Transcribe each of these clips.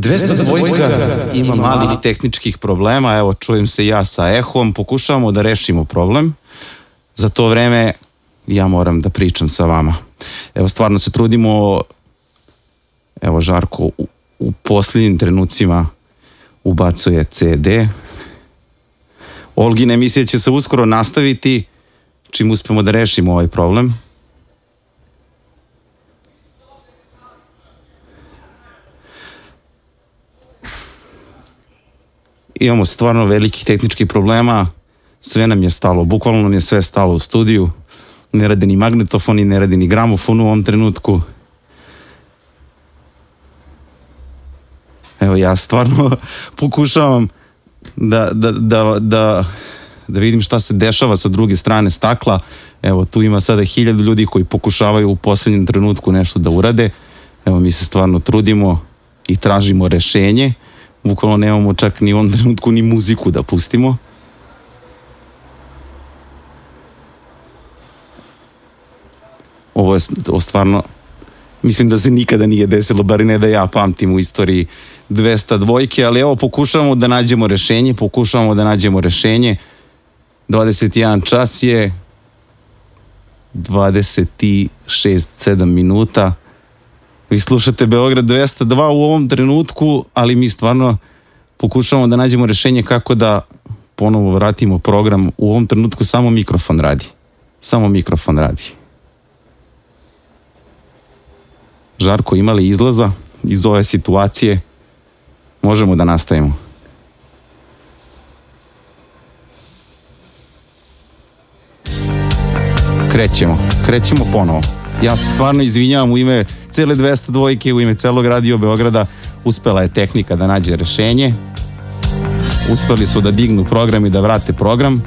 202 ima malih tehničkih problema, evo čujem se ja sa ehom, pokušavamo da rešimo problem. Za to vreme ja moram da pričam sa vama. Evo stvarno se trudimo, evo Žarko u, u posljednjim trenucima ubacuje CD. Olgina emisija će se uskoro nastaviti čim uspemo da rešimo ovaj problem. Imamo stvarno velikih tehničkih problema, sve nam je stalo, bukvalno nam je sve stalo u studiju, ne radi ni magnetofon i ne radi ni gramofon u ovom trenutku. Evo ja stvarno pokušavam da, da, da, da, da vidim šta se dešava sa druge strane stakla. Evo tu ima sada hiljadu ljudi koji pokušavaju u poslednjem trenutku nešto da urade. Evo mi se stvarno trudimo i tražimo rešenje bukvalno nemamo čak ni u ovom trenutku ni muziku da pustimo. Ovo je stvarno mislim da se nikada nije desilo, bar ne da ja pamtim u istoriji 200 dvojke, ali evo pokušavamo da nađemo rešenje, pokušavamo da nađemo rešenje. 21 čas je 26 7 minuta. Vi slušate Beograd 202 u ovom trenutku, ali mi stvarno pokušavamo da nađemo rešenje kako da ponovo vratimo program. U ovom trenutku samo mikrofon radi. Samo mikrofon radi. Žarko, ima li izlaza iz ove situacije? Možemo da nastavimo. Krećemo. Krećemo ponovo. Ja se stvarno izvinjavam u ime cele 200 dvojke, u ime celog radio Beograda. Uspela je tehnika da nađe rešenje. Uspeli su da dignu program i da vrate program.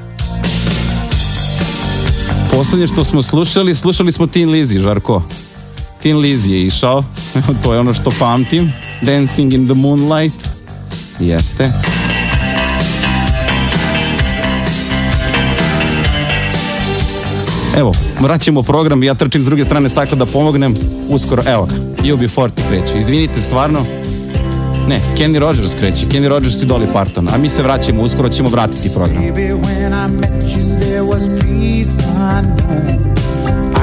Poslednje što smo slušali, slušali smo Tin Lizzy, Žarko. Tin Lizzy je išao, to je ono što pamtim. Dancing in the Moonlight. Jeste. Evo, vraćamo program, ja trčim s druge strane stakla da pomognem, uskoro, evo ga, UB40 kreće. Izvinite, stvarno, ne, Kenny Rogers kreće, Kenny Rogers i Dolly Parton, a mi se vraćamo, uskoro ćemo vratiti program.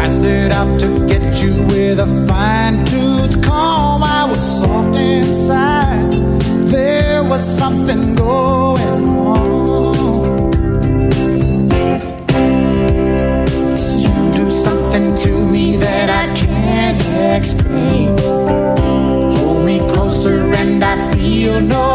I set out to get you with a fine tooth comb. I was soft inside. There was something going no